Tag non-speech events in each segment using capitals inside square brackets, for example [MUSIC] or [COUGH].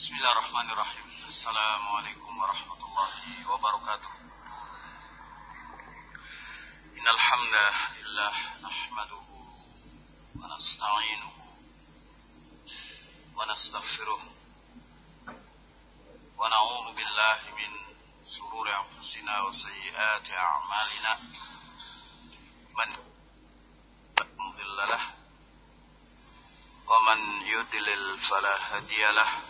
بسم الله الرحمن الرحيم السلام عليكم ورحمة الله وبركاته إن الحمد لله نحمده ونستعينه ونستغفره ونعوذ بالله من سرور أنفسنا وسيئات أعمالنا من مضل له ومن يضلل فلا هادي له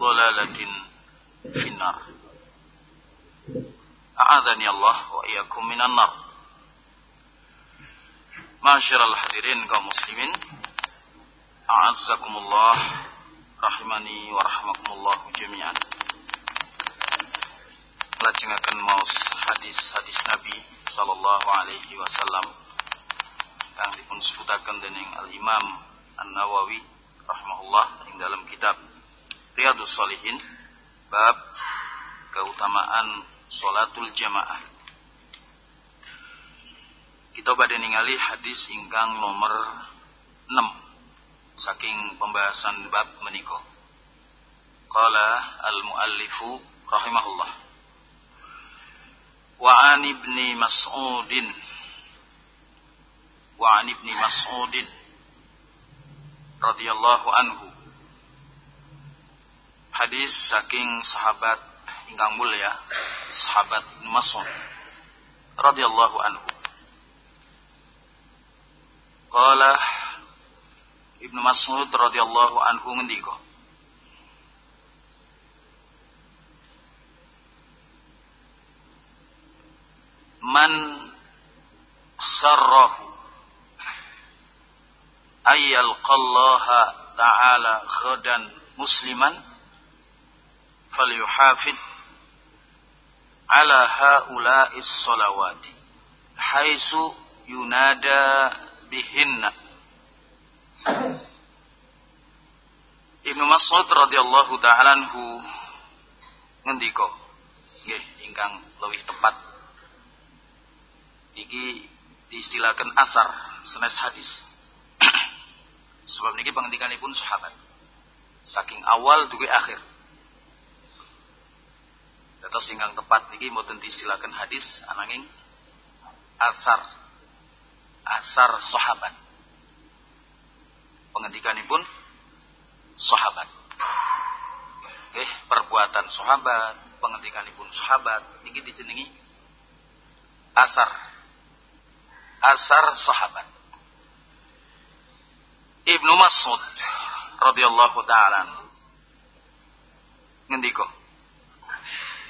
dalalatin finnar. A'adhani Allah wa iyakum minan nar. Ma'asyiral hadirin kaum muslimin, a'azzakumullah rahimani wa rahmakumullah jami'an. Lajengaken maos hadis-hadis Nabi sallallahu alaihi wasallam kang dipun sebutaken dening Al Imam An-Nawawi rahimahullah ing dalam kitab Riyadus Salihin Bab keutamaan Salatul Jamaah kita pada ningali hadis ingkang nomor 6 saking pembahasan bab meniko. Qala al-muallifu rahimahullah. Wa an ibni Mas'udin wa an ibni Mas'udin radhiyallahu anhu. Hadis saking sahabat ingkang mulia, sahabat Mas'ud radhiyallahu anhu. Qala Ibnu Mas'ud radhiyallahu anhu ngendika Man sarrahu ayyal qallaha ta'ala khadan musliman falyuhafid ala haula'is salawati haisu yunada bihinna Ibnu Mas'ud radhiyallahu taala anhu ngendika nggih ingkang lebih tepat. Iki diistilahkan asar senes hadis. [CLEARS THROAT] Sebab niki pengendikanipun sahabat. Saking awal duwe akhir Dados ingkang tepat niki mboten diistilahkan hadis ananging asar asar sahabat. Pengendikanipun sahabat. Oke, perbuatan sahabat, pengendikanipun sahabat niki dijenengi asar. Asar sahabat. Ibnu Mas'ud radhiyallahu taala ngendika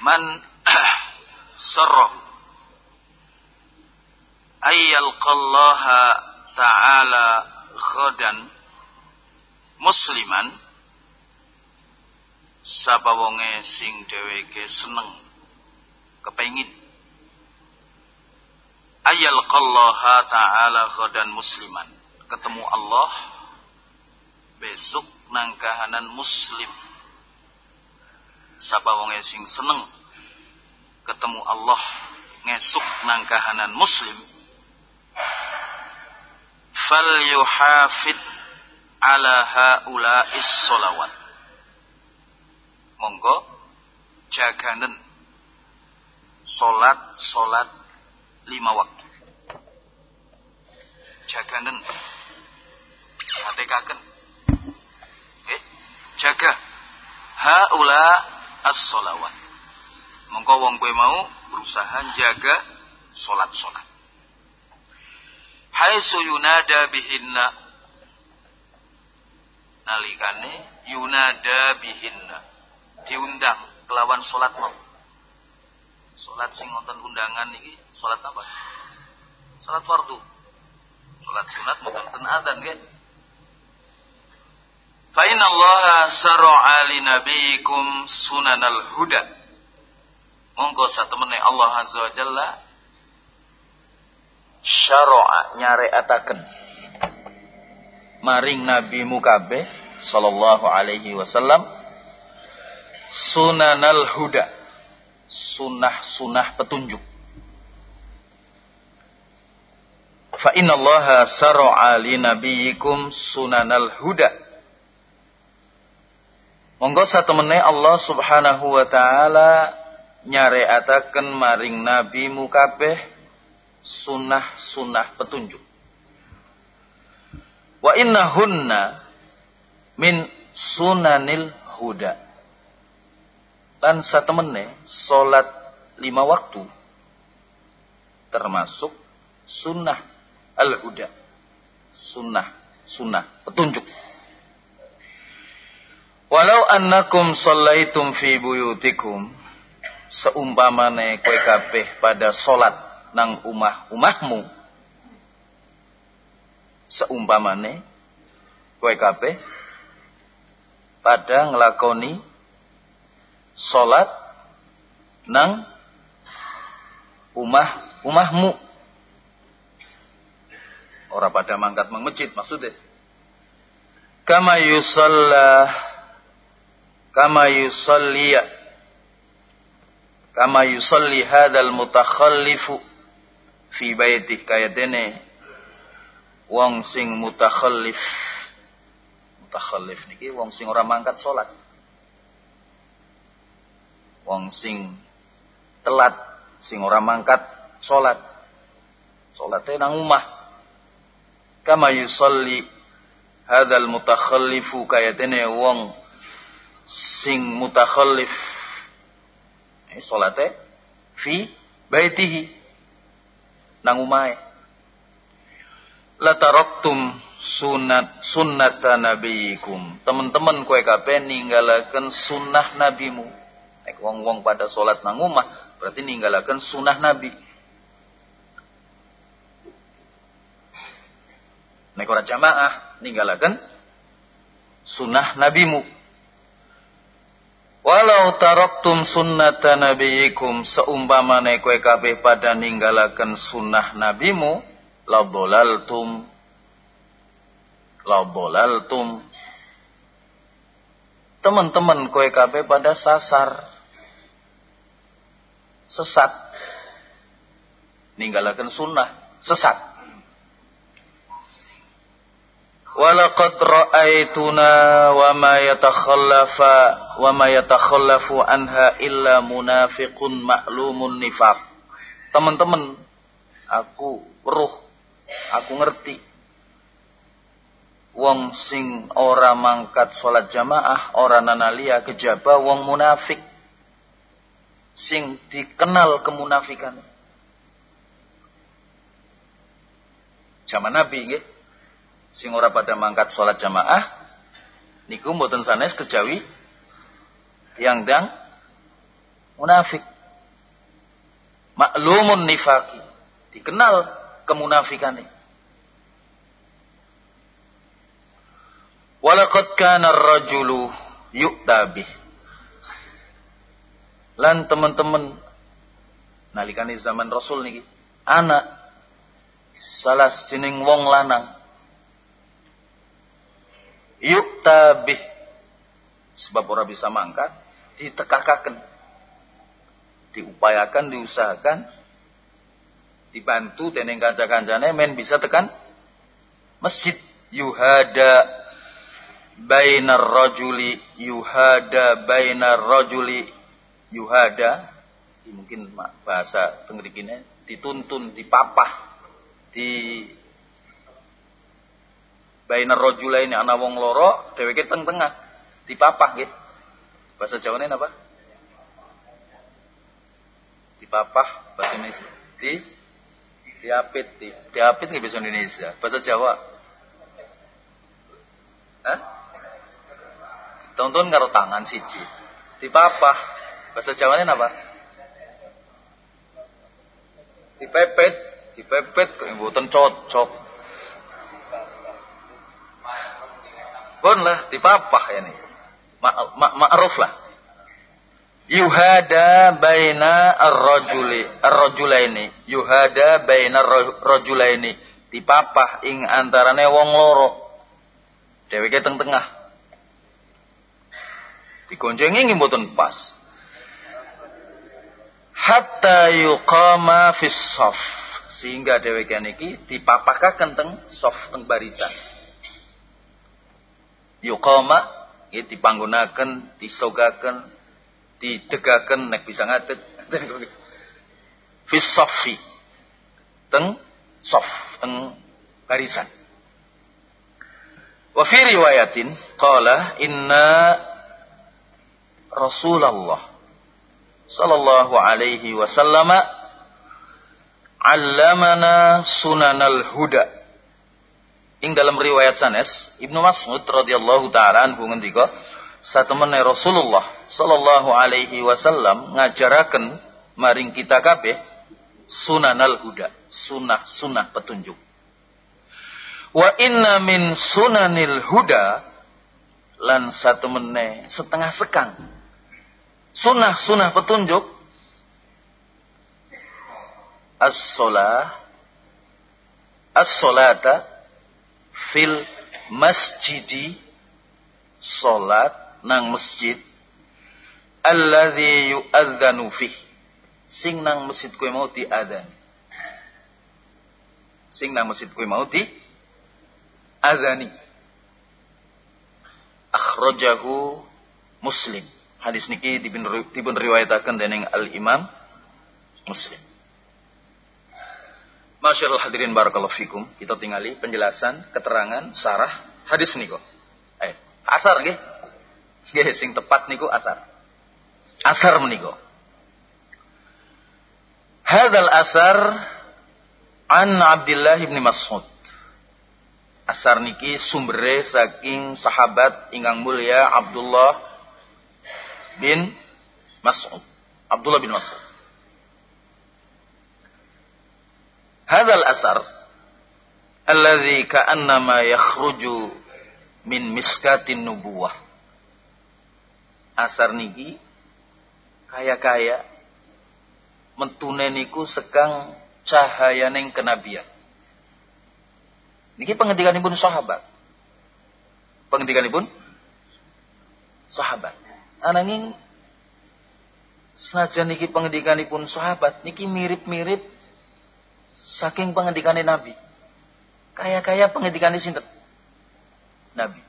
man [CLEARS THROAT] sarra. Ayyalqallaha ta'ala ghadan musliman. Sapa wonge sing dheweke seneng kepengin. Ayyalqallaha ta'ala ghadan musliman. Ketemu Allah besok nang kahanan muslim sapa wong sing seneng ketemu Allah ngesuk nang kahanan muslim fal yuhafid ala haula'is solawat monggo jaganen salat salat lima waktu. Jaganen. Atekaken. Eh jaga haula as-solawat. Mongko wong kowe mau berusaha jaga solat-solat. Hai yunada bihinna nalikane yunada bihinna diundang kelawan solat mau. Solat sing wonten undangan iki solat apa? Solat fardu. Solat sunat mboten ten adzan nggih. Fa inna Allah sar'a li nabiyikum sunanal huda. Monggo satemene Allah Azza wa Jalla syara'a nyareataken. Maring nabi mukabe sallallahu alaihi wasallam sunanal huda sunah-sunah petunjuk. Fa inna allaha sar'a li nabiyikum sunanal huda Monggo satemene Allah Subhanahu wa taala nyareataken maring nabi mukabeh sunah-sunah petunjuk. Wa innahunna min sunanil huda. Lan satemene salat lima waktu termasuk sunnah al-huda. Sunnah, sunnah, petunjuk. Walau annakum sallaitum fi buyutikum seumpamane kowe kabeh pada salat nang umah-umahmu seumpamane kowe kabeh pada nglakoni salat nang umah-umahmu ora pada mangkat mang masjid maksudnya. Kama yusallah kama yusalli kama yusalli hadzal mutakhallifu fi baitih kaya dene wong sing mutakhallif. Mutakhallif niki wong sing ora mangkat salat wong sing telat sing ora mangkat salat salate nang omah. Kama yusalli hadzal mutakhallifu kaya dene wong sing mutakhallif. Eh, salate fi baitihi. Nang umahe la taraktum sunat sunnata nabiyikum. Teman-teman kowe kabeh ninggalaken sunnah nabimu. Nek wong-wong pada salat nang omah berarti ninggalaken sunnah nabi. Nek ora jamaah ninggalaken sunnah nabimu Walau taraktum sunnata nabiyikum seumpamane kowe kabeh pada ninggalaken sunnah nabimu la bolaltum la bolaltum teman-teman kowe kabeh pada sasar sesat. Ninggalaken sunnah sesat Walaqad ra'aituna wa ma yatakhallafa wa ma yatakhallafu anha illa munafiqun ma'lumun nifaq. Teman-teman, aku ruh, aku ngerti. Wong sing ora mangkat salat jamaah, ora nanalia kejaba wong munafik. Sing dikenal kemunafikan. Zaman Nabi nggih sing ora pada mangkat sholat jamaah niku mboten sanes kejawi yang dang munafik. Maklumun nifaki. Dikenal kemunafikannya. Walaqad kana ar-rajulu yu'tabih. Lan teman-teman nalikane zaman Rasul niki anak salah sining wong lanang yu'tabih sebab orang bisa mangkat ditekakaken diupayakan diusahakan dibantu dening kanca-kancane men bisa tekan masjid. Yuhada bainar rajuli yuhada bainar rajuli yuhada mungkin bahasa tenggerikinnya dituntun dipapah di bainar rajula ini ana wong loro dheweke teng tengah dipapah gitu bahasa Jawa ini apa dipapah bahasa Indonesia di diapit di diapit nggak bahasa Indonesia bahasa Jawa Hah? Tonton karo tangan siji. Dipapah. Bahasa Jawanya apa? Dipepet, dipepet kok mboten cocok. Bon lah, dipapah nih. Ma'ruf ma, ma lah. Yuhada baina ar-rajuli ar-rajulaini. Yuhada baina ar-rajulaini. Dipapah ing antarane wong loro. Dheweke teng tengah. Digoncengi nggih mboten pas. Hatta yuqama fis saf sehingga dheweke niki dipapakaken teng saf teng barisan. Yuqama nggih dipanggonaken, disogaken, didegaken nek bisa ngatet. [LAUGHS] Fis safi. Teng saf teng barisan. Wa fi riwayatin qala inna Rasulullah sallallahu alaihi wasallam allamana sunanal huda. Ing dalam riwayat sanes Ibnu Mas'ud radhiyallahu taala anhu ngendika satemene Rasulullah sallallahu alaihi wasallam ngajaraken maring kita kabeh sunanal huda, sunah-sunah petunjuk. Wa inna min sunanil huda lan satu mene setengah sekang Sunnah-sunnah petunjuk as-salah as-salata fil masjidi salat nang masjid alladzi yu'adzanu fih. Sing nang masjid kowe mau diadzan sing nang masjid kowe mau di adzani akhrajahu muslim. Hadis niki dipun riwayataken dening Al Imam Muslim. Masyarul hadirin barakallahu fikum. Kita tingali penjelasan, keterangan, sarah hadis niku. Eh, asar nggih. Nggih sing tepat niku asar. Asar menika. Hadzal asar an Abdullah bin Mas'ud. Asar niki sumbere saking sahabat ingkang mulia Abdullah bin Mas'ud. Abdullah bin Mas'ud. Hadal asar alladhi ka'annama yakhruju min miskatin nubuwah. Asar niki kaya-kaya mentune niku sekang cahaya neng kenabian. Niki pengendikan ibun sahabat. Pengendikan ibun sahabat. Ananging senajan niki pengendikanipun sahabat niki mirip-mirip saking pengendikane Nabi. Kaya-kaya pengendikane sinten? Nabi.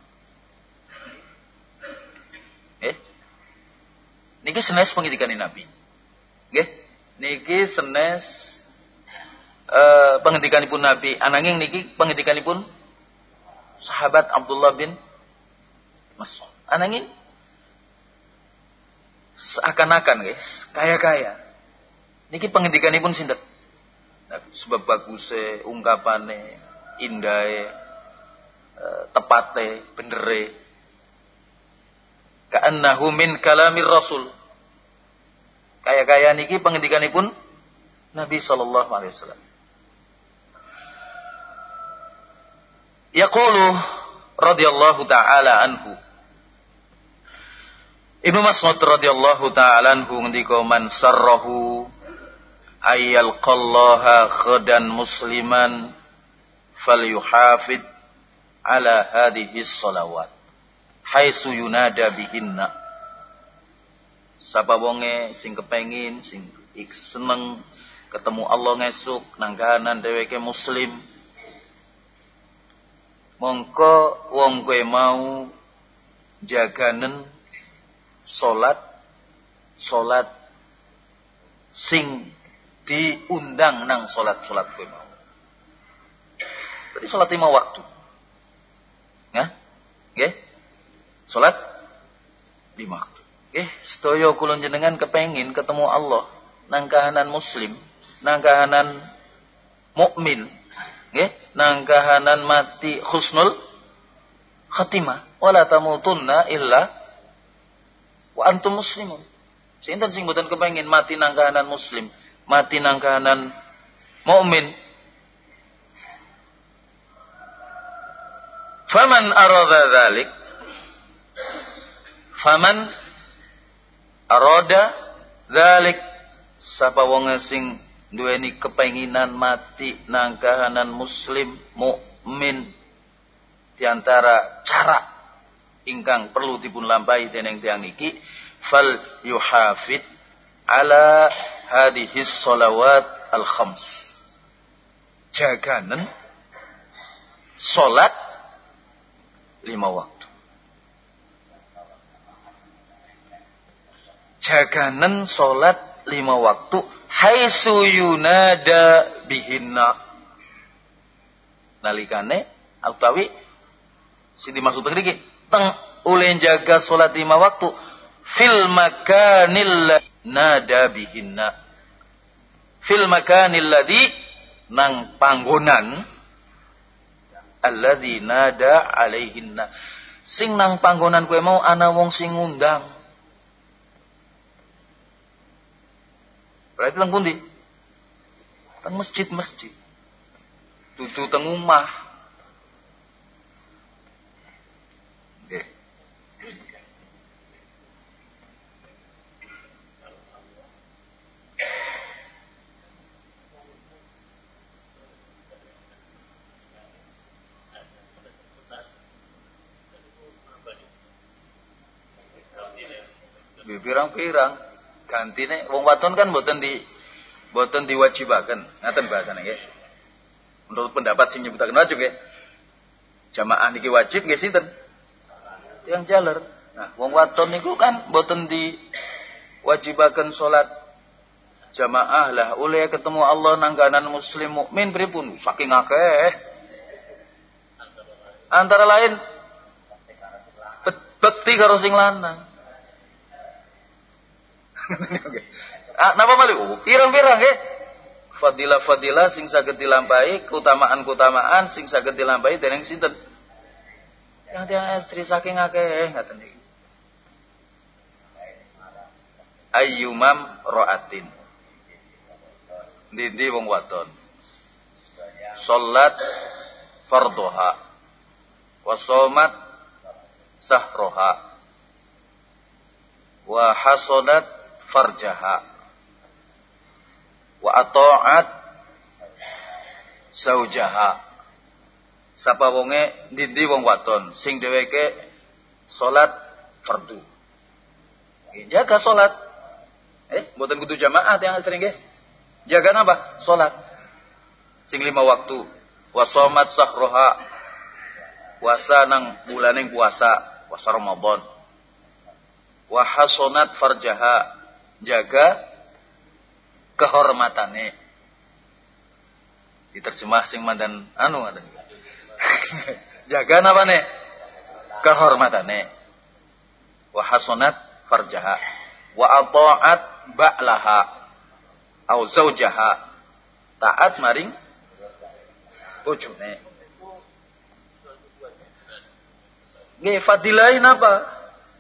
Eh? Niki senes pengendikane Nabi. Nggih. Niki senes uh, pengendikanipun Nabi. Ananging niki pengendikanipun sahabat Abdullah bin Mas'ud. Ananging seakan-akan guys kaya-kaya niki pengendikanipun sinten nah, sebab baguse ungkapane indahe uh, tepate benere. Ka'annahu min kalamir rasul. Kaya-kaya niki pengendikanipun Nabi sallallahu alaihi wasallam. Yaqulu radhiyallahu taala anhu. Ibnu Mas'ud radhiyallahu taala anhu ngendika man sarrahu ayyal qallaha khadan musliman falyuhafid ala hadhihi salawat. Haitsu yunada bihinna. Sapa wonge sing kepengin sing seneng ketemu Allah ngesuk nang kahanan dheweke muslim. Mongko wong kowe mau jaganen salat salat sing diundang nang salat-salat kowe mau. Berarti salat lima waktu. Ya? Nggih? Salat lima waktu. Nggih, sedaya kula jenengan kepengin ketemu Allah nang kahanan muslim, nang kahanan mukmin, nggih, nang kahanan mati husnul khatimah. Wala tamutunna illa wa antum muslimun. Sinten sing mboten kepengin mati nang kahanan muslim, mati nang kahanan mukmin. Faman arada dzalik Faman arada dzalik sapa wong sing duweni kepenginan mati nang kahanan muslim mukmin? Di antara cara ingkang perlu dipun lampahi dening tiang niki fal yuhafid ala hadhihi salawat al khams jaganen salat lima waktu. Jaganen salat lima waktu haitsu yunada bihinna. Nalikane utawi sing dimaksud mriki teng ulin jaga sholat lima waktu fil makanil nada bihinna. Fil makanil ladhi nang panggonan alladhi nada alaihinna. Sing nang panggonan kue mau ana wong sing ngundang. Berarti teng pundi? Teng masjid-masjid. Dudu teng omah pirang-pirang. Gantine wong waton kan mboten di mboten diwajibaken. Ngaten bahasane nggih. Menurut pendapat sing nyebutaken wajib nggih. Jamaah niki wajib nggih sinten? Yang jaler. Nah wong waton niku kan mboten diwajibaken salat jamaah. Lah oleh ketemu Allah nangganan muslim mukmin pripun? Saking akeh. Antara lain bekti karo sing lanang [LAUGHS] ah, napa malih? Oh, pirang-pirang nggih. Fadilah-fadilah sing saged dilampahi, keutamaan-keutamaan sing saged dilampahi dening sinten? Yang tiang estri saking akeh ngaten iki. Ayyumam ro'atin. Dindi wong wadon. Salat fardhoha. Wasomat sahroha. Wa hasodat farjaha. Wa ata'at zaujaha sapa wonge ndi wong wadon sing dheweke salat fardu. Jaga salat. Eh mboten kudu jamaah yang sering nggih. Jaga napa? Salat. Sing lima waktu. Wa somat sahroha. Puasa nang bulaning puasa puasa Ramadan. Wa hasonat farjaha jaga kehormatannya diterjemah sing mandan anu ada [LAUGHS] jaga apa nih kehormatannya wa hasanat farjaha. Wa ata'at ba'laha. Au zaujaha taat maring bojone nggih fadilain apa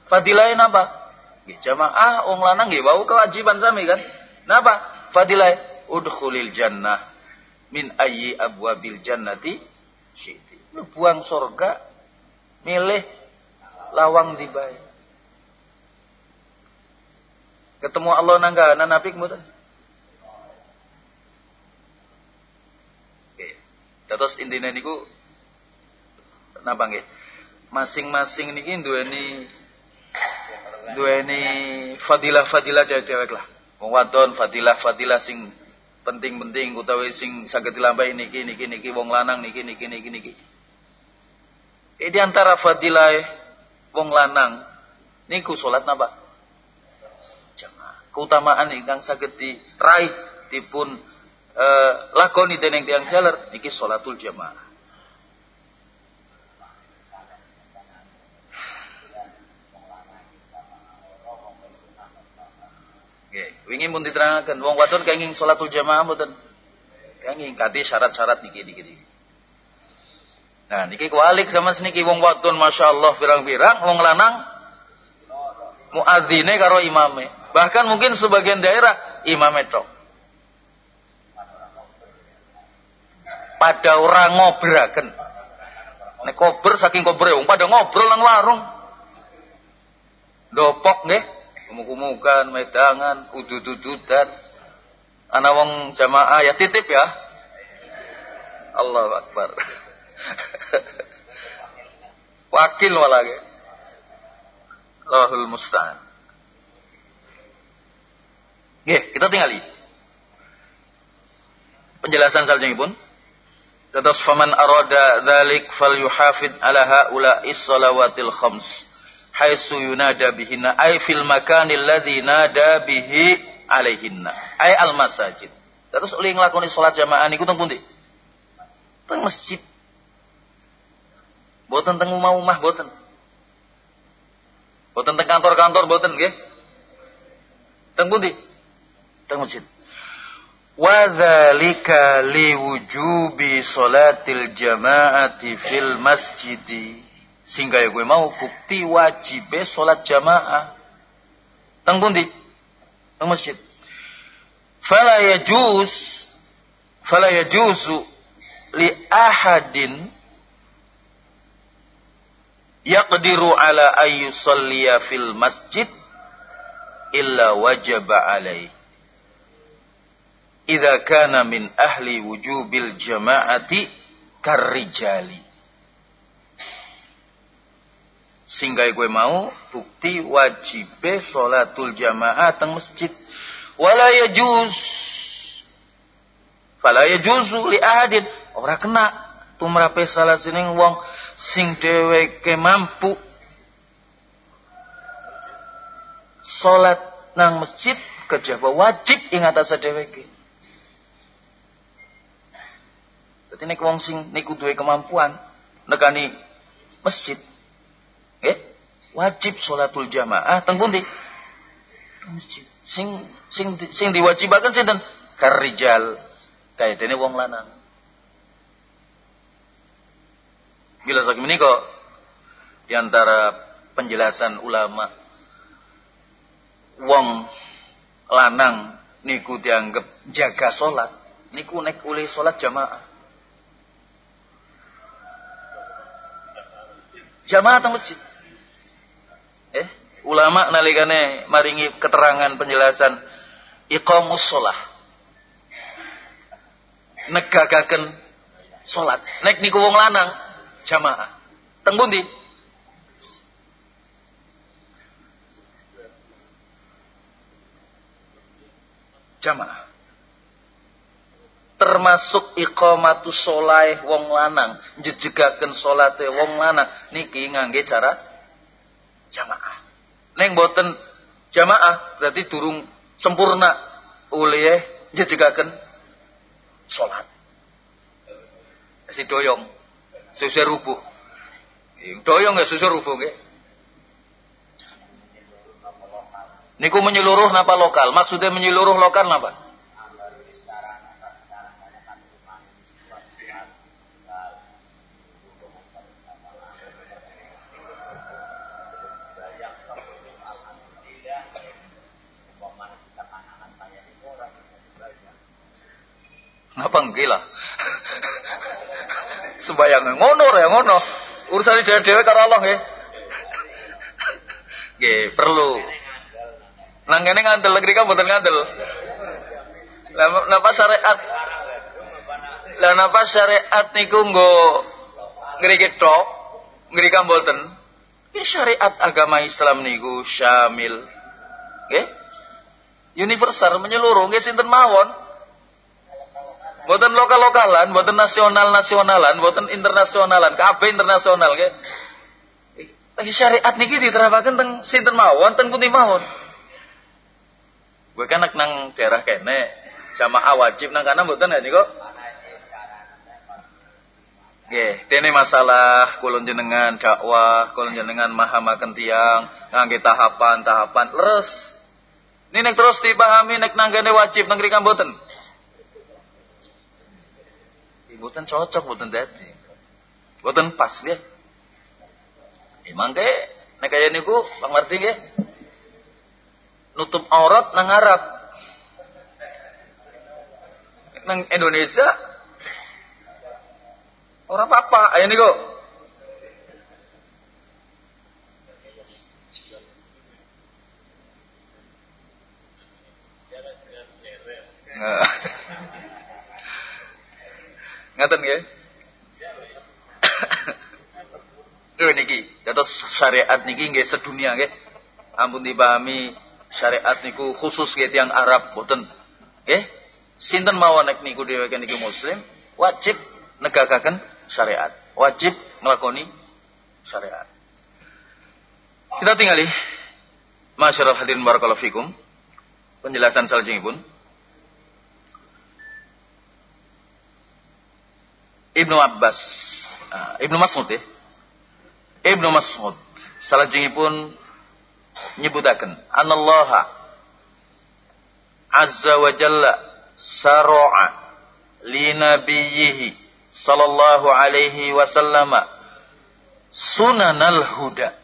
fadilain apa jamaah wong lanang nggih wau kewajiban sami kan. Napa? Fadilah udkhulil jannah min ayyi abwabil jannati syi'ti. Lu buang surga milih lawang dibayar. Ketemu Allah nangga kemudian. Oke. Terus intinya niku napa nggih? Masing-masing niki duweni duweni fadilah-fadilah dewek lah. Wong fadilah-fadilah sing penting-penting utawi sing saged dilampahi niki niki niki wong lanang niki niki niki niki. E di antara fadilah wong lanang niku salat napa? Keutamaan ingkang saged diraih dipun eh, lakoni dening tiyang jaler niki salatul jamaah. Wingi pun diterangkan, wong wadon kenging sholatul jamaah mboten. Kenging kati syarat-syarat niki. Nah, niki kualik sama seniki wong wadon masyaallah pirang-pirang, wong lanang muadzine karo imame. Bahkan mungkin sebagian daerah imame tok. Pada orang ngobraken. Nek kober saking kober wong pada ngobrol nang warung. Dopok nggih kumuk-kumukan, medangan, udud-ududan. Ana wong jamaah ya titip ya. Allah Akbar. [LAUGHS] Wakil malah ke. Allahul musta'an. Oke, kita tinggali. Penjelasan selanjutnya pun. Terus faman arada dzalik falyuhafid ala haula is-salawatil khams haitsu yunada bihinna. Ay fil makanil ladzi nada bihi alaihinna. Ay al masajid. Terus oleh nglakoni salat jamaah niku teng pundi? Teng masjid. Boten teng omah-omah boten. Boten teng kantor-kantor boten nggih. Teng pundi? Teng masjid. Wa dzalika liwujubi salatil jamaati fil masjidi sehingga ya gue mau bukti wajib sholat jamaah. Teng pundi? Teng masjid. Fala yajuz fala yajuzu li ahadin yaqdiru ala ayyusalliya fil masjid illa wajaba alaih. Idza kana min ahli wujubil jama'ati karrijali sehingga gue mau bukti wajib sholatul jamaah teng masjid. Wala yajuz. Fala yajuzu li ahadin. Ora kena tumrape salah sining wong sing dheweke mampu salat nang masjid kejaba wajib ing atas dheweke. Dadi nek wong sing niku duwe kemampuan nekani masjid Eh, wajib sholatul jamaah teng pundi? Masjid. Sing sing sing diwajibaken sinten? Karijal. Kaidene wong lanang. Bila sak menika di antara penjelasan ulama wong lanang niku dianggap jaga salat niku nek oleh salat jamaah. Jamaah atau masjid ulama nalikane maringi keterangan penjelasan. Iqamus shalah negakaken salat nek niku wong lanang jamaah. Teng pundi? Jamaah. Termasuk iqamatus sholai wong lanang. Jejegaken salate wong lanang. Niki ngangge cara jamaah. Neng boten jamaah berarti durung sempurna oleh jejegaken salat. Si doyong, susah rubuh. Doyong ya susah rubuh nggih. Niku menyeluruh napa lokal? Maksudnya menyeluruh lokal napa? Apa enggak lah. [LAUGHS] Sembayang ngono ya ngono. Urusan dhewe-dhewe karo Allah nggih. Nggih, perlu. Nang kene ngandel negeri kan mboten ngandel. Lah napa syariat? Lah napa syariat niku nggo ngriki tok, ngriki mboten? Ini syariat agama Islam niku syamil. Nggih? Universal menyeluruh nggih sinten mawon. Boten lokal-lokalan, boten nasional-nasionalan, boten internasionalan, kabeh internasional nggih. Tapi syariat niki diterapkan teng sinten mawon, teng pundi mawon. Gue kan nang daerah kene, jamaah wajib nang kana mboten ya niku. Nggih, dene masalah kula jenengan dakwah, kula jenengan mahamaken tiyang ngangge tahapan-tahapan leres. Ini nek terus dipahami nek nanggane wajib nang mboten. Bukan cocok, bukan dadi. Bukan pas dia. Emang ke, nek kaya niku, Bang Marti ke? Nutup aurat nang Arab. Nang Indonesia, orang apa-apa, ayo niku. Nah. Ngaten nggih? Lho niki, dados syariat niki nggih sedunia nggih. Ampun dipahami syariat niku khusus nggih tiyang Arab boten. Nggih? Sinten mawon nek niku dheweke niki muslim, wajib negakaken syariat. Wajib nglakoni syariat. Kita tinggali Masyarul hadirin barakallahu fikum. Penjelasan pun. Ibnu Abbas, uh, Ibnu Mas'ud ya. Ibnu Mas'ud. Pun nyebutaken anallaha azza wa jalla sar'a li nabiyhi sallallahu alaihi wasallam sunanal huda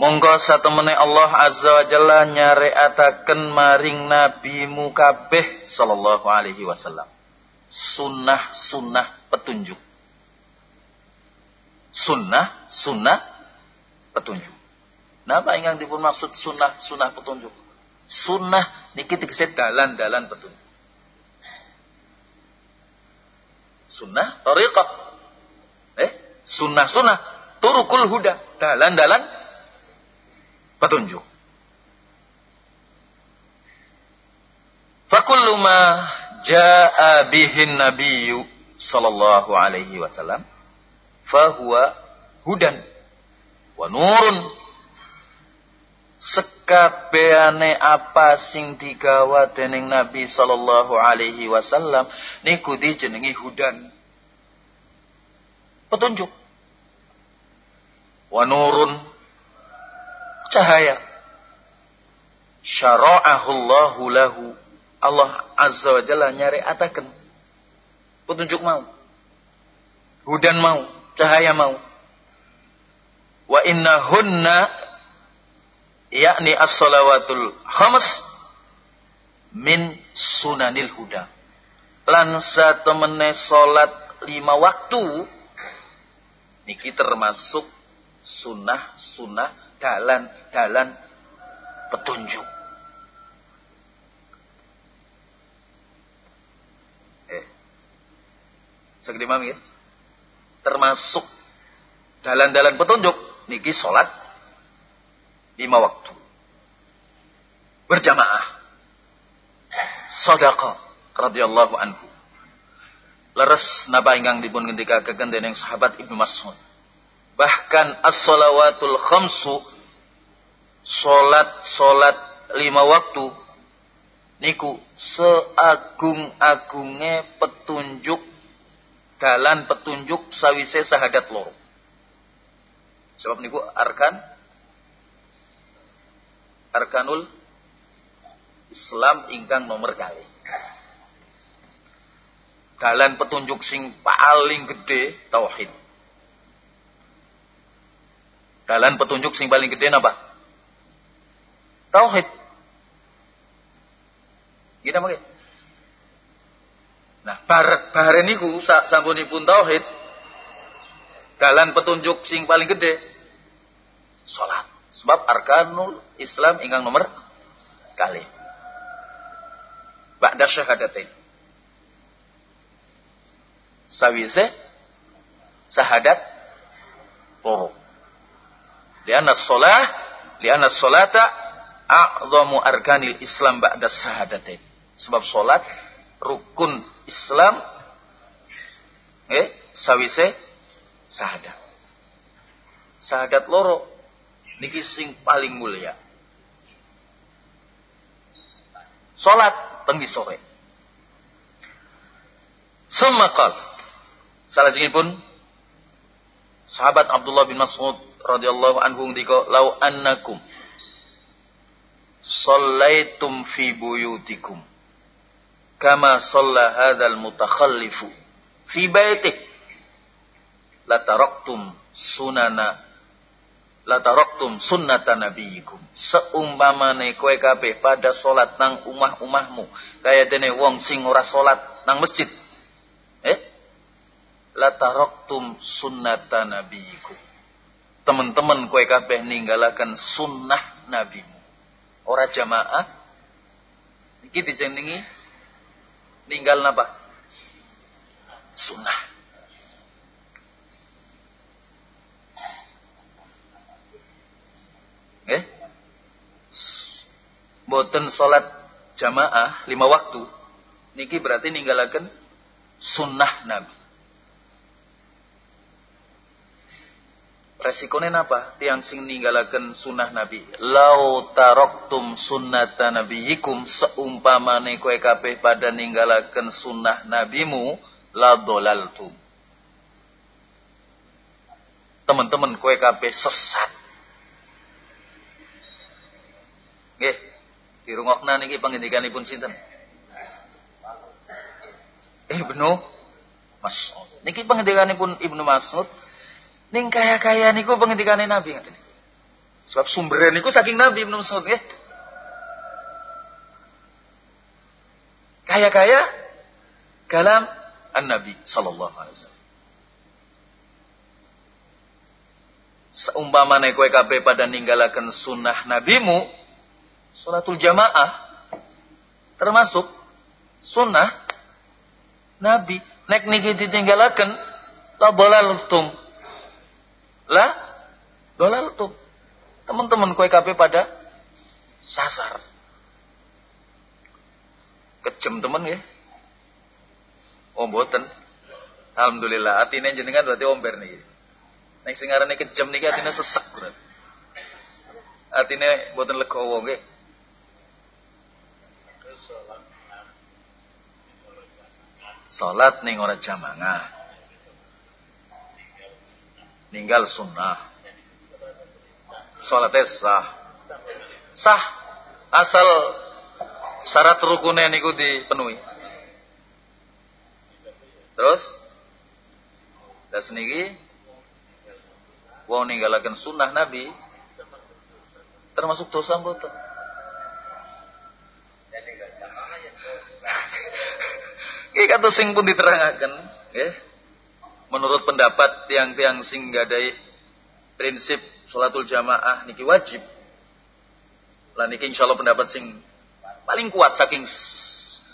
Monggo satemene Allah Azza wa Jalla nyareataken maring nabi mukabeh sallallahu alaihi wasallam. Sunnah-sunnah petunjuk. Sunnah, sunnah petunjuk. Napa ingkang dipun maksud sunnah, sunnah petunjuk? Sunnah niki tegese dalan-dalan petunjuk. Sunnah tariqah. Eh, sunnah-sunnah turukul huda, dalan-dalan petunjuk. Fakullu ma jaa bihin nabiyyu sallallahu alaihi wasallam fahuwa hudan wa nurun. Sekabehane apa sing digawa dening Nabi sallallahu alaihi wasallam niku dijenengi hudan. Petunjuk. Wa nurun cahaya. Syara'ahullahu lahu. Allah Azza wa Jalla nyari atakan. Petunjuk mau. Hudan mau. Cahaya mau. Wa innahunna yakni as-salawatul khams min sunanil huda. Lan satemene salat lima waktu niki termasuk sunnah-sunnah dalan-dalan petunjuk. Eh, segede mami ya? Termasuk dalan-dalan petunjuk niki salat lima waktu. Berjamaah. Sedekah radhiyallahu anhu. Leres napa ingkang dipun ngendikaken dening sahabat Ibnu Mas'ud bahkan as-salawatul khamsu salat-salat lima waktu niku seagung-agunge petunjuk dalan petunjuk sawise sahadat loro. Sebab niku arkan arkanul Islam ingkang nomor kali dalan petunjuk sing paling gede tauhid Dalan petunjuk sing paling gede apa? Tauhid. Kita mungkin Nah, bar bar niku sampunipun tauhid dalan petunjuk sing paling gede salat. Sebab arkanul Islam ingkang nomor kali. Ba'da syahadatain. Sawise sahadat loro. Lianna sholah, lianna sholata a'zamu arkanil Islam ba'da syahadatain. Sebab sholat rukun Islam eh sawise sahadat. Sahadat loro niki sing paling mulia. Salat teng sore. Semakal. Salah pun sahabat Abdullah bin Mas'ud radhiyallahu anhu ndika lau annakum sallaitum fi buyutikum kama shalla hadzal mutakhallifu fi baitih la taraktum sunana lataraktum sunnata nabiyikum seumpamane kowe kabeh pada salat nang umah-umahmu. Kaya dene wong sing ora salat nang masjid lataraktum sunnata nabiyikum teman-teman kowe kabeh ninggalaken sunnah nabimu ora jamaah iki dijenengi ninggal napa sunnah Eh? Boten salat jamaah lima waktu. Niki berarti ninggalaken sunnah Nabi. Resikonya apa? Tiang sing ninggalaken sunnah Nabi. Lau taroktum sunnata nabiyikum seumpamane kowe kabeh pada ninggalaken sunnah nabimu la dolaltum. Teman-teman kowe kabeh sesat. Nggih. Dirungokna niki pangendikanipun sinten? Ibnu Mas'ud. Niki pangendikanipun Ibnu Mas'ud ning kaya-kaya niku pangendikane Nabi ngaten. Sebab sumbernya niku saking Nabi Ibnu nggih. Kaya-kaya kalam An-Nabi sallallahu alaihi wasallam. Seumpamane kowe kabeh pada ninggalaken sunnah nabimu, Salatul jamaah termasuk sunnah Nabi. Nek niki ditinggalaken la bolaltum. La bolaltum. Teman-teman kue kabeh pada sasar. Kejem temen ya. Oh mboten. Alhamdulillah atine jenengan berarti omber nih. Nek sing aranane kejem niki atine sesek berarti. Atine mboten legowo nggih. Salat ning ora jamaah. Ninggal sunnah. Salat sah. Sah asal syarat rukunnya niku dipenuhi. Terus dan seniki wong ninggalaken sunnah Nabi termasuk dosa mboten. Iki kata sing pun diterangaken, nggih. Menurut pendapat tiang-tiang sing gadai prinsip salatul jamaah niki wajib. Lah niki insyaallah pendapat sing paling kuat saking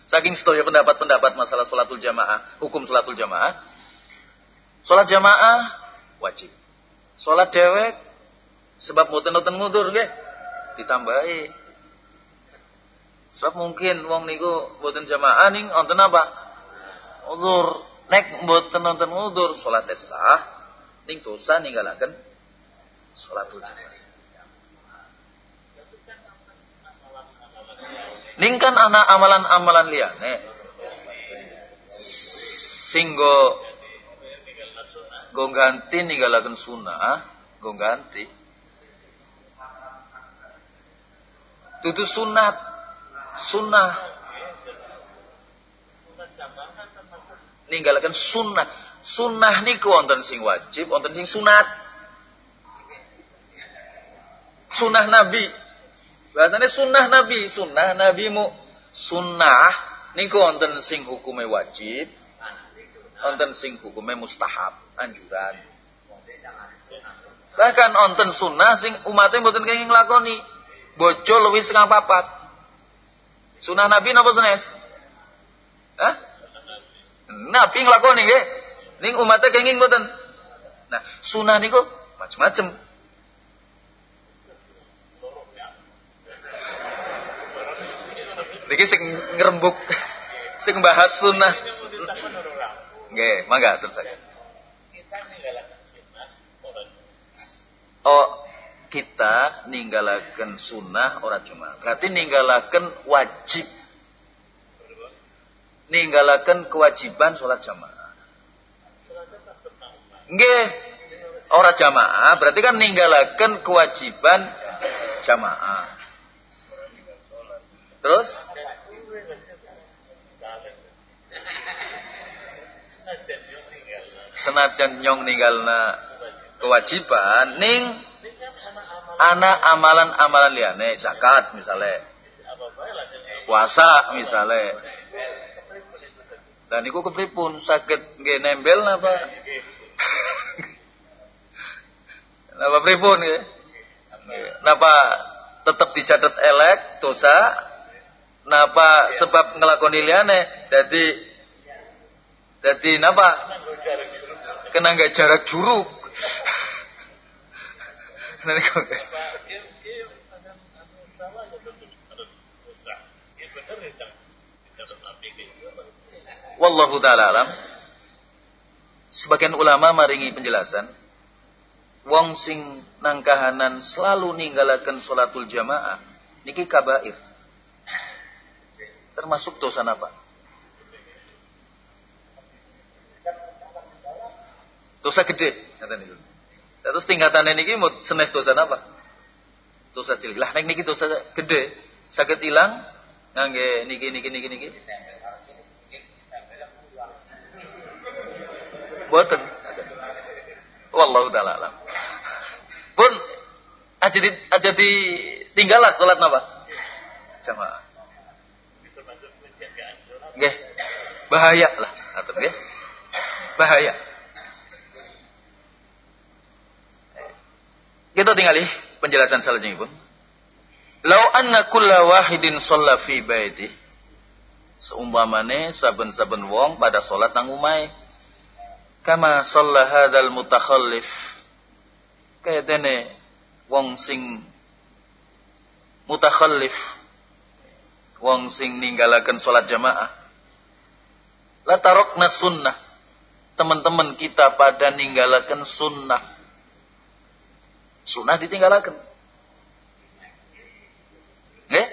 saking sedaya pendapat-pendapat masalah salatul jamaah, hukum salatul jamaah. Salat jamaah wajib. Salat dewek sebab mboten-mboten mundur nggih ditambahi. Sebab mungkin wong niku mboten jamaah ning wonten apa? udur nek mboten nonton udur salat sah ning dosa ninggalaken salatul jamaah ning kan ana amalan-amalan liyane. Singgo go ganti ninggalaken sunnah go ganti tutu sunat sunnah ninggalaken sunnah. Sunnah niku wonten sing wajib, wonten sing sunat. Sunnah Nabi. Bahasanya sunnah Nabi, sunnah Nabimu. Sunnah niku wonten sing hukume wajib, wonten sing hukume mustahab, anjuran. Bahkan wonten sunnah sing umatnya mboten kenging nglakoni. Bojo luwih sing papat. Sunnah Nabi napa senes? Hah? Nabi nglakoni nggih. Ning umatnya kenging mboten. Nah, sunnah niku macam-macam. Niki sing ngrembug [LAUGHS] sing bahas sunnah. Nggih, mangga terus saya. Oh, kita ninggalaken sunnah ora cuma. Berarti ninggalaken wajib. Ninggalaken kewajiban sholat jamaah. Nggih, ora jamaah berarti kan ninggalaken kewajiban jamaah. Terus senajan nyong ninggalna kewajiban ning ana amalan-amalan liane zakat misalnya puasa misalnya dan iku kepripun? Sakit nggih nembel napa [LAUGHS] napa pripun nggih? Napa tetap dicatat elek dosa? Napa sebab ngelakoni liane jadi jadi napa? Kena nggak jarak juruk Wallahu taala alam. Sebagian ulama maringi penjelasan wong sing nangkahanan selalu ninggalaken salatul jamaah niki kabair. Termasuk dosa apa? Dosa gede. Terus tingkatan ini mau senes dosa apa? Dosa cilik. Lah niki dosa gede, sakit hilang ngangge niki niki niki niki. Boten. Wallahu taala alam. Pun aja di aja ditinggalan salat napa? Sama. Nggih. Bahaya lah, atau nggih. Bahaya. Kita tinggali penjelasan selanjutnya pun. Lau anna kulla wahidin sholla fi baiti. Seumpamane saben-saben wong pada salat nang umai. Kama sholla hadzal mutakhallif. Kaya dene wong sing mutakhallif. Wong sing ninggalaken salat jamaah. La tarokna sunnah. Teman-teman kita pada ninggalaken sunnah Sunnah ditinggalkan. Nggih?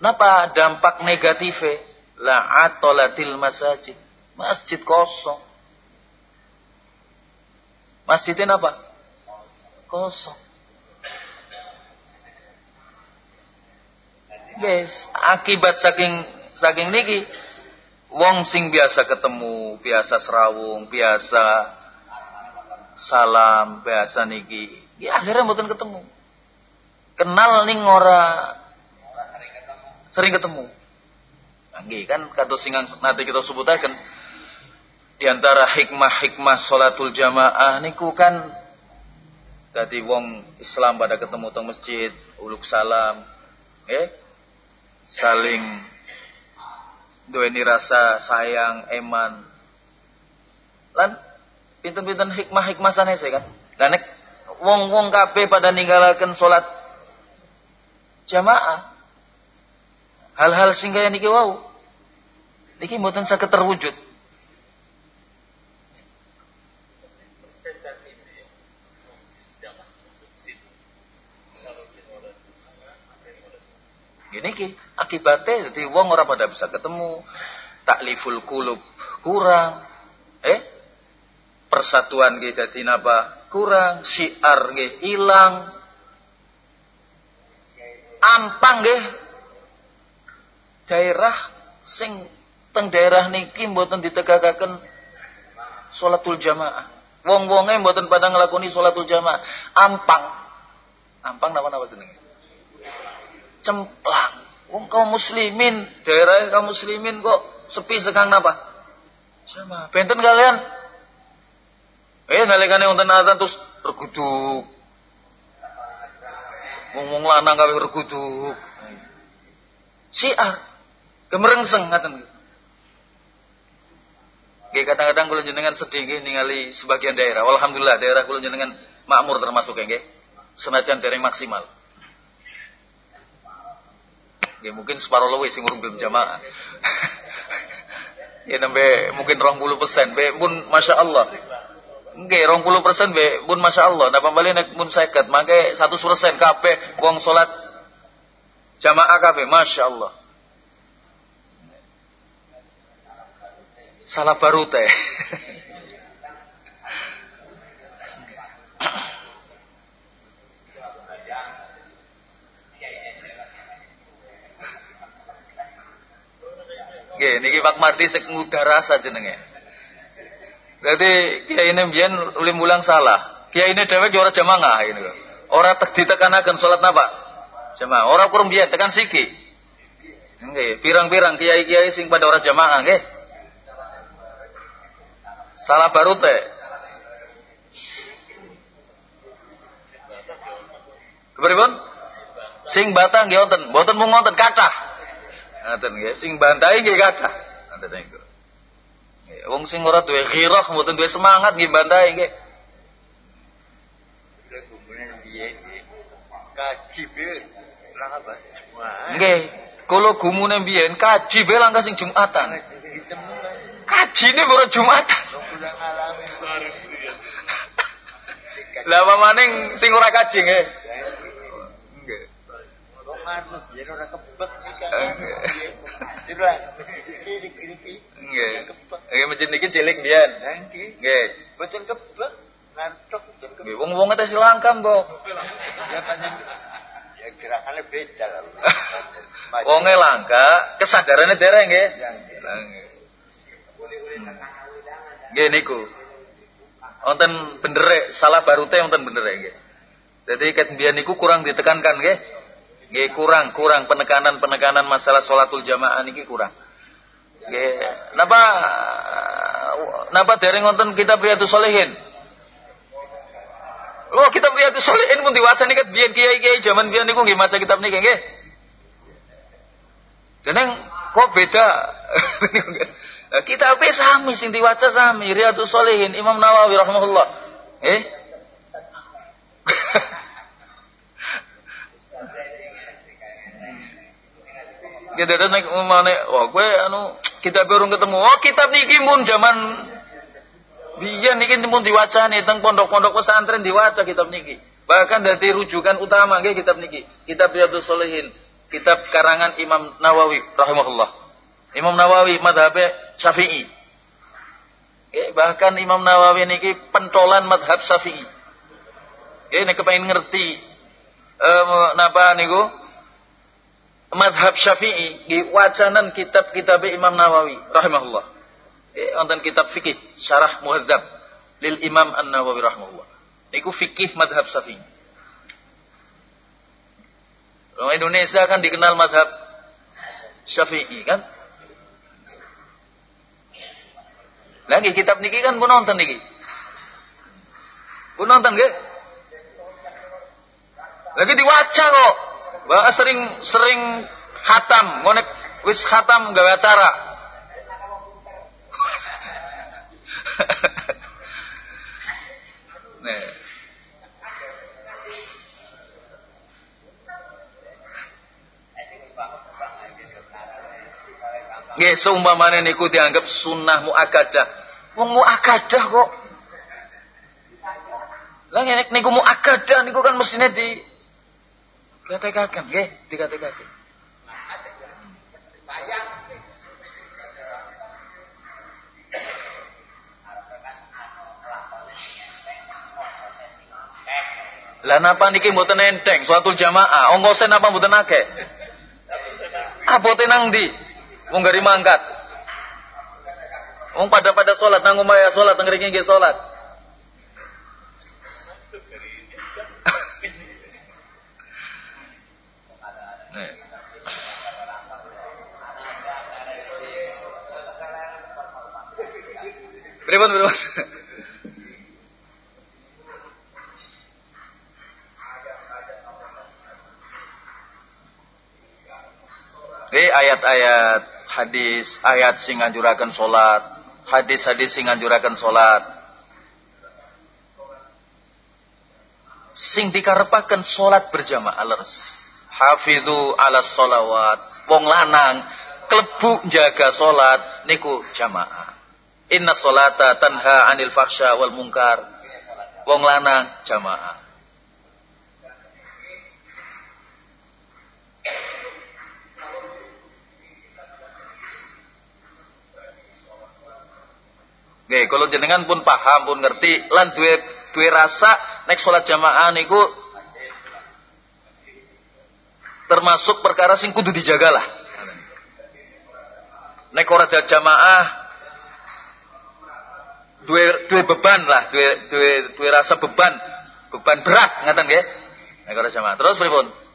Napa dampak negatifnya? La'atolatil masajid. Masjid kosong. Masjidnya apa? Kosong. Guys, akibat saking saking niki wong sing biasa ketemu, biasa serawung, biasa salam biasa niki ya akhirnya mboten ketemu kenal ning ora sering ketemu nggih kan kata singang nanti kita sebutaken di antara hikmah-hikmah salatul jamaah niku kan dadi wong Islam pada ketemu teng masjid uluk salam eh saling duweni rasa sayang eman lan pinten-pinten hikmah-hikmah sanes ya kan. Nek wong-wong kabeh pada ninggalaken salat jamaah. Hal-hal sing kaya niki wau. Niki mboten saged terwujud. Gini ki akibatnya jadi wong ora pada bisa ketemu, takliful kulub kurang, eh? Persatuan kita dadi napa? Kurang. Syiar nggih hilang ampang nggih. Daerah sing teng daerah niki mboten ditegakaken salatul jamaah. Wong-wonge mboten pada nglakoni salatul jamaah. Ampang. Ampang napa napa jenenge cemplang Wong kaum muslimin, daerah kaum muslimin kok sepi sekang napa? Sama. Benten kalian. Eh nalikane wonten adzan terus berguduk. Ngomong lanang kabeh berguduk. Siar. Kemerengseng ngaten. Nggih kadang-kadang kula jenengan sedih nggih ningali sebagian daerah. Alhamdulillah daerah kula jenengan makmur termasuk nggih. Senajan dereng maksimal. Ya mungkin separuh lebih sing urung jamaah. [LAUGHS] ya nembe mungkin rong puluh persen. Be pun masya Allah. Nggih rong puluh persen be pun masya Allah. Napa balik nek pun seket. Mangke satu persen kape wong solat jamaah kape. Masya Allah. Salah baru teh. [LAUGHS] Nggih, niki Pak Mardi sek ngudarasa jenenge. Berarti kiai ini mbiyen uli mulang salah. Kiai ini dhewe ora jamaah ini kok. Ora tek ditekanaken salat napa? Jamaah. Ora kurang biyen tekan siki. Nggih, pirang-pirang kiai-kiai sing pada ora jamaah nggih. Salah baru teh. Kepripun? Sing batang nggih wonten, mboten mung wonten kathah. Ngoten nggih, sing bantai nggih kathah. Ngoten niku. Wong sing ora duwe ghirah, mboten duwe semangat nggih bantai nggih. Kaji be Nggih, kula gumune mbiyen kaji be langkah sing Jumatan. Kaji ini baru Jumatan. Lah maning sing ora kaji. Nggih. Manut yen ora kebek Nggih. Nggih masjid niki cilik mbiyen. Nggih. Nggih. Boten kebek ngantuk Nggih wong-wong teh silangkam, Mbok. Ya pancen ya gerakane beda lah. [LAUGHS] Wonge langka, kesadarannya dereng nggih. Nggih. Nggih niku. Wonten bener salah baru teh wonten bener nggih. Jadi ket niku kurang ditekankan nggih. Nggih kurang, kurang penekanan-penekanan masalah sholatul jamaah niki kurang. Nggih, napa napa dereng wonten kitab Riyadhus? Oh, kitab Riyadhus Shalihin pun diwaca niku biyen kiai-kiai zaman biyen niku nggih maca kitab niki nggih. Deneng kok beda? [LAUGHS] Kitab sami sing diwaca sami Riyadhus Shalihin Imam Nawawi rahimahullah. Eh? [LAUGHS] Gitu terus nek umane, wah gue anu kita baru ketemu. Oh, kitab niki pun zaman biyen niki pun diwacani teng pondok-pondok pesantren diwaca kitab niki. Bahkan dari rujukan utama nggih kitab niki. Kitab Riyadhus Shalihin, kitab karangan Imam Nawawi rahimahullah. Imam Nawawi madhab Syafi'i. Bahkan Imam Nawawi niki pentolan madhab Syafi'i. Nek kepengin ngerti eh napa niku? Madhab syafi'i di wacanan kitab-kitab Imam Nawawi rahimahullah. Eh, wonten kitab fikih syarah muhadzab lil Imam An-Nawawi rahimahullah. Niku fikih madhab syafi'i. Orang Indonesia kan dikenal madhab syafi'i kan? Lagi kitab niki kan pun nonton niki. Pun nonton gak? Lagi diwaca kok. Wah sering sering khatam, ngonek wis khatam gawe acara. [LAUGHS] Nih. Nggih, seumpamane niku dianggap sunnah muakkadah. Wong muakkadah kok. Lah nek niku muakkadah niku kan mestinya di Dikatakan, nggih, dikatakan. Lah napa niki mboten enteng suatu jamaah? Ongkosen napa mboten akeh? Abote nang ndi? Wong gari mangkat. Wong pada pada salat nang omah ya salat nang nggih salat. Eh. Beribun, Di ayat-ayat hadis, ayat sing anjurakan sholat, hadis-hadis sing anjurakan sholat. Sing dikarepakan solat berjamaah leres. Hafidhu ala sholawat. Wong lanang klebu jaga salat niku jamaah. Inna sholata tanha anil faksha wal mungkar. Wong lanang jamaah. Oke, kalau jenengan pun paham pun ngerti lan duwe duwe rasa nek salat jamaah niku termasuk perkara sing kudu dijagalah. Nek ora jamaah duwe duwe beban lah, duwe duwe duwe rasa beban, beban berat ngaten nggih. Nek ora jamaah. Terus pripun?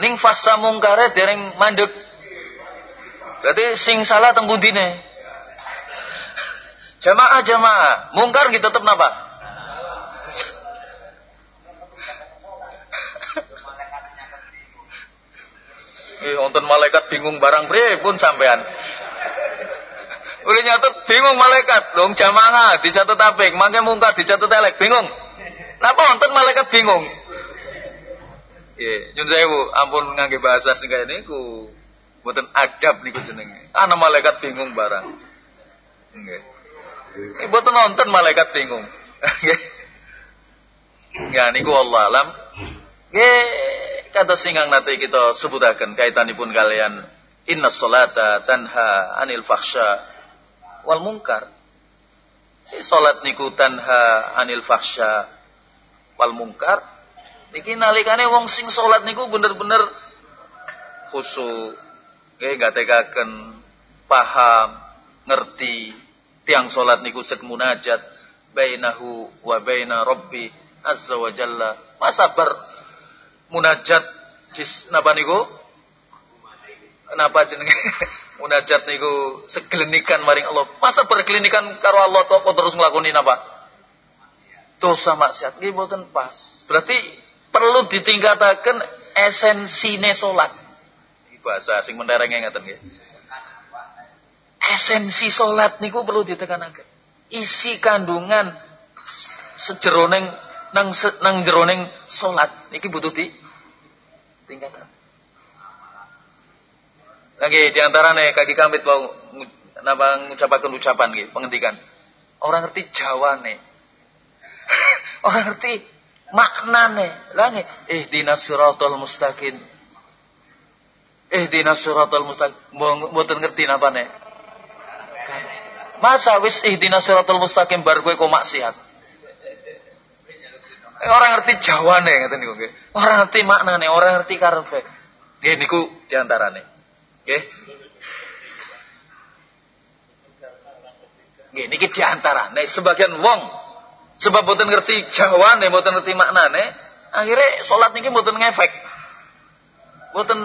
ning fasa mungkare dereng mandek. Berarti sing salah teng pundine? Jamaah jamaah, mungkar gitu tetep napa? Eh, wonten malaikat bingung barang bre pun sampean. Udah nyatet bingung malaikat, dong jamaah dicatat apik, mangke mungkar dicatat elek, bingung. Napa wonten malaikat bingung? Nggih, nyun sewu, ampun ngangge bahasa sing kaya niku. Mboten adab niku jenenge. Ana malaikat bingung barang. Nggih. Eh mboten nonton malaikat bingung. [LAUGHS] Nggih. Ya niku Allah alam. Nggih, kata singang nate kita sebutaken kaitanipun kalian inna salata tanha anil fahsya wal munkar. Salat niku tanha anil fahsya wal munkar Niki nalikane wong sing salat niku bener-bener khusyuk. Nggih gak tekaken paham, ngerti tiang salat niku sek munajat bainahu wa baina rabbi azza wa jalla. Masa ber munajat di napa niku? Napa jenenge? [LAUGHS] munajat niku segelenikan maring Allah. Masa berkelinikan karo Allah kok terus nglakoni napa? Dosa maksiat nggih mboten pas. Berarti perlu ditingkatakan esensine salat. Bahasa sing menderenge ngaten nggih. Esensi salat niku perlu ditekanaken. Isi kandungan sejeroning nang nang jeroning salat niki butuh di tingkatan. Lagi diantarane kaki kambit mau napa ngucapaken ucapan nggih pengendikan. Orang ngerti Jawane. [LAUGHS] Orang ngerti maknane lange ihdinas siratal mustaqim ihdinas siratal mustaqim. Mboten ngerti napane. Masa wis ihdinas siratal mustaqim bar kowe kok maksiat? Orang ngerti jawane ngeten niku nggih. Orang ngerti maknane orang ngerti karepe. Nggih niku diantarane. Nggih. Nggih niki diantarane. Sebagian wong Sebab boten ngerti jawane, boten ngerti maknane, akhirnya sholat niki boten ngefek. Boten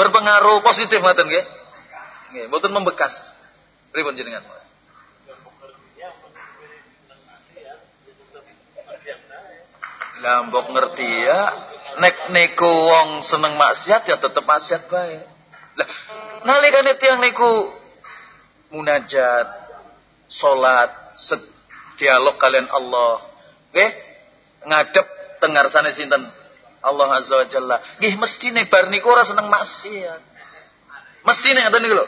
berpengaruh positif ngoten nggih. Nggih, boten membekas. Pripun jenengan? Lambok ngerti ya, nek niku wong seneng maksiat ya tetep maksiat bae. Lah, nalikane tiyang niku munajat, salat, dialog kalian Allah. Nggih, ngadep tengar sana sinten Allah Azza wa Jalla. Nggih mestine bar niku ora seneng maksiat. Mestine ngoten niku lho.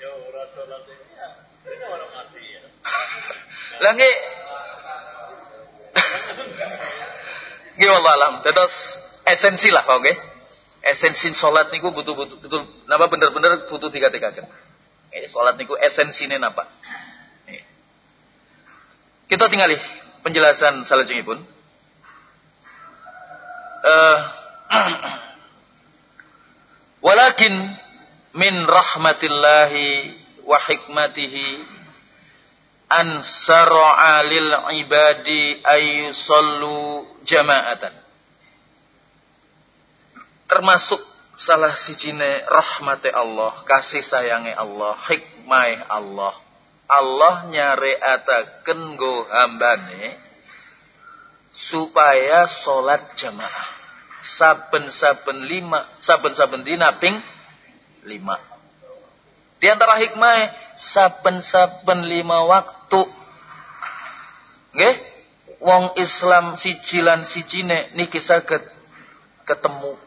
Ya ora salat ya ora maksiat. [LAUGHS] Lah nggih Nggih wallah alam. Terus esensi lah kok nggih. Esensi salat niku butuh butuh betul napa bener-bener butuh tiga tiga kan. Eh, salat niku esensine napa? Kita tinggali penjelasan selanjutnya pun. Uh, [CLEARS THROAT] walakin min rahmatillahi wa hikmatihi an sar'a lil ibadi ayusallu jama'atan. Termasuk salah sijine rahmati Allah, kasih sayangi Allah, hikmah Allah. Allah ataken go hambane supaya salat jamaah. Saben-saben lima, saben-saben dina ping lima. Di antara hikmah saben-saben lima waktu. Nggih? Wong Islam sijilan sijine niki saged ketemu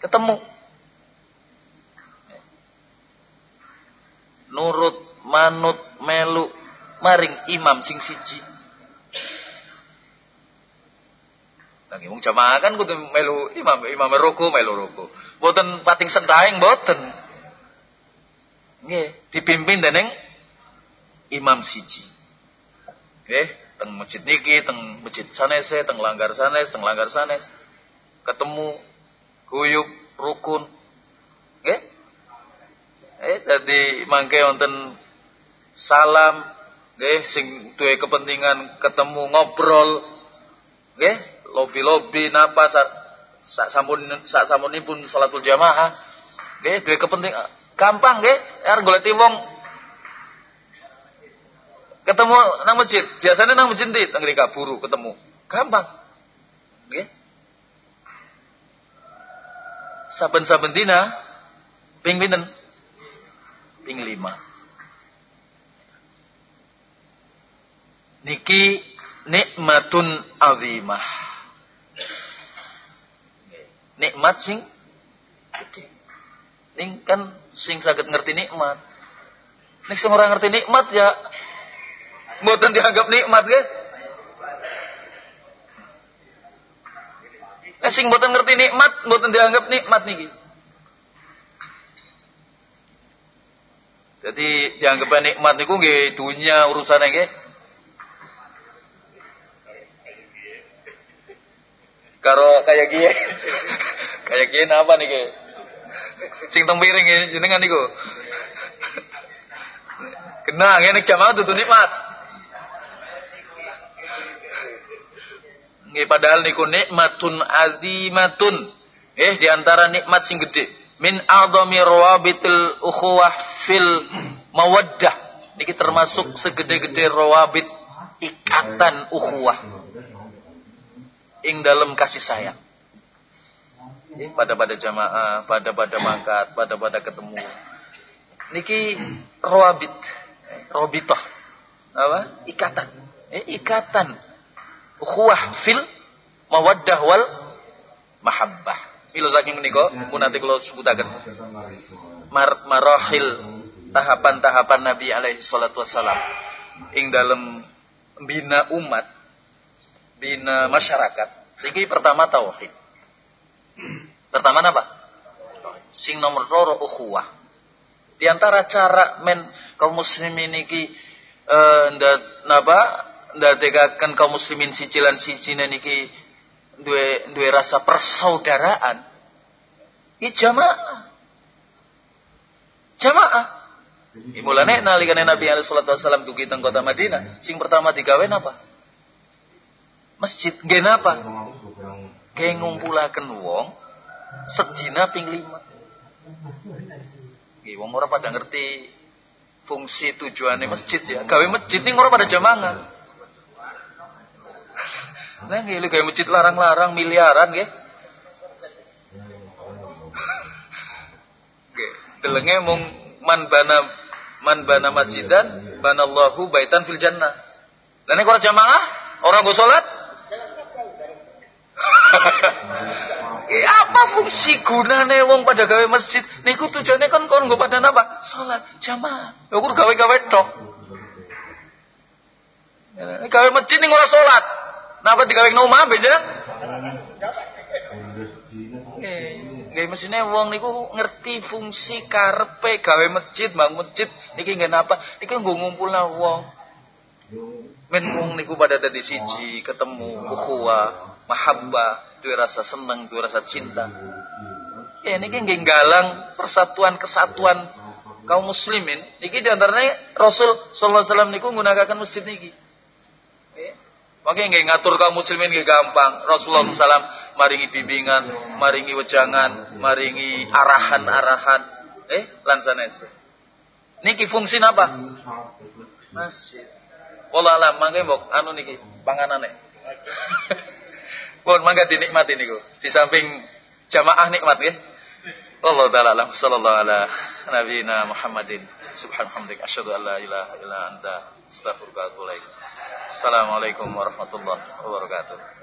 ketemu nurut manut melu maring imam sing siji Lagi wong jamaah kan kudu melu imam imam roko melu roko. Boten pating sentaing boten. Nggih, dipimpin dening imam siji. Nggih, teng masjid niki, teng masjid sanese, teng langgar sanes, teng langgar sanes. Ketemu guyub rukun nggih eh dadi mangke wonten salam nggih sing duwe kepentingan ketemu ngobrol nggih lobi-lobi napa sak sak sampun sak sampunipun salatul jamaah. Nggih duwe kepentingan gampang nggih. Arep golek wong ketemu nang masjid. Biasanya nang masjid ndi? Teng buru ketemu. Gampang. Nggih. Saben-saben dina ping pinten? Ping lima. Niki nikmatun azimah. Nikmat sing gede. Ning kan sing saged ngerti nikmat. Nek sing ora ngerti nikmat ya mboten dianggap nikmat nggih. Eh sing mboten ngerti nikmat, mboten dianggap nikmat niki. Jadi dianggap nikmat niku nggih dunia urusan nggih. Karo kayak gini. Kayak gini apa nih ke? Sing tempiring jenengan niku. Kena ngene jamaah dudu nikmat. Nggih padahal niku nikmatun azimatun. Eh di antara nikmat sing gede. Min a'dhami rawabitil ukhuwah fil mawaddah. Niki termasuk segede-gede rawabit ikatan ukhuwah. Ing dalam kasih sayang. Pada pada jamaah, pada pada mangkat, pada pada ketemu. Niki rawabit, rawabitah. Apa? Ikatan. Eh, ikatan ukhuwah fil mawaddah wal mahabbah. Milo saking menika pun nanti kalau sebutaken mar marahil tahapan-tahapan Nabi alaihi salatu wassalam ing dalam bina umat, bina masyarakat. Iki pertama tauhid. Pertama apa? Sing nomor loro ukhuwah. Di antara cara men kaum muslimin iki eh napa ndadekaken kaum muslimin sicilan sicine niki duwe duwe rasa persaudaraan. Iki jamaah. Jamaah. Mulane nalikane Nabi alaihi wasallam dugi teng kota Madinah, sing pertama digawe napa? Masjid nggih napa? Kayak ngumpulaken wong sedina ping lima. Nggih wong ora pada ngerti fungsi tujuannya masjid ya. Gawe masjid ning ora pada jamaah. [LAUGHS] Nah, nggih kayak masjid larang-larang miliaran nggih. Nggih, delenge mung man bana man bana masjidan banallahu baitan fil jannah. Lah nek ora jamaah, orang go salat? [LAUGHS] Ya apa fungsi gunane wong pada gawe masjid? Niku tujuannya kan kon nggo pada apa? Salat jamaah. Ya kur gawe-gawe tok. Gawe masjid ning ora salat. Napa digawe nang omah beja? Nggih mesine wong niku ngerti fungsi karepe gawe masjid, bang masjid niki nggih napa? Niki nggo ngumpulna wong. Men wong niku pada dadi siji, ketemu ukhuwah, mahabbah, duwe rasa seneng, duwe rasa cinta. Ya niki nggih galang persatuan kesatuan kaum muslimin niki di antaranya Rasul sallallahu alaihi wasallam niku nggunakaken masjid niki. Makanya nggak ngatur kaum muslimin nggak gampang. Rasulullah SAW maringi bimbingan, maringi wejangan, maringi arahan-arahan. Eh, lansanes. Niki fungsi apa? Masjid. Wala alam, mangke mbok anu niki panganane. Pun mangga dinikmati niku. Di samping jamaah nikmat nggih. Allah taala sallallahu ala nabiyina Muhammadin. Subhanallah, asyhadu an la ilaha illa anta astaghfiruka wa atubu ilaik. Assalamualaikum warahmatullahi wabarakatuh.